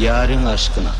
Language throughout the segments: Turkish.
yarın aşkına.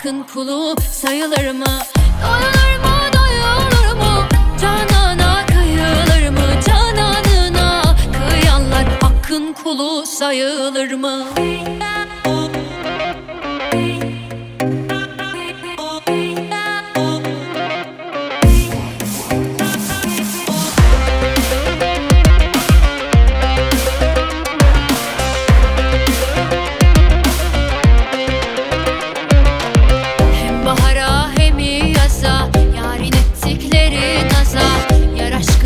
Hakkın kulu sayılır mı Doyulur mu doyulur mu? Canana kıyılır mı? Cananına kıyanlar Hakkın kulu sayılır mı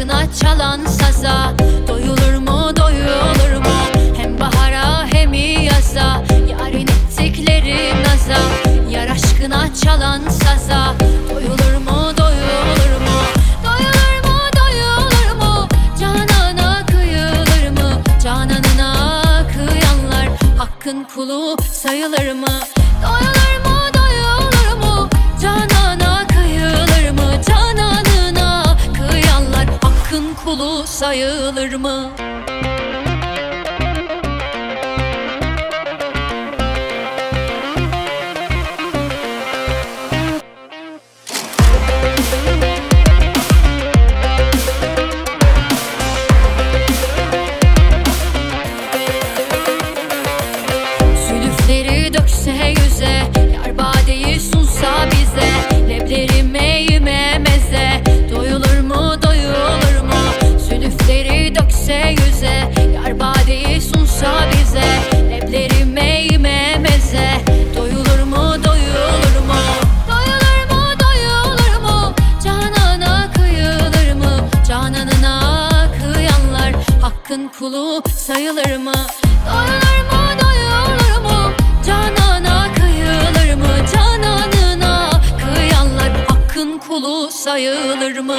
aşkına çalan saza Doyulur mu doyulur mu? Hem bahara hem yaza Yarın ettikleri naza Yar aşkına çalan saza Doyulur mu doyulur mu? Doyulur mu doyulur mu? Canana kıyılır mı? Cananına kıyanlar Hakkın kulu sayılır mı? Doyulur mu doyulur mu? Canana sayılır mı Hakkın kulu sayılır mı? Doyulur mu doyulur mu? Canana kıyılır mı? Cananına kıyanlar Hakkın kulu sayılır mı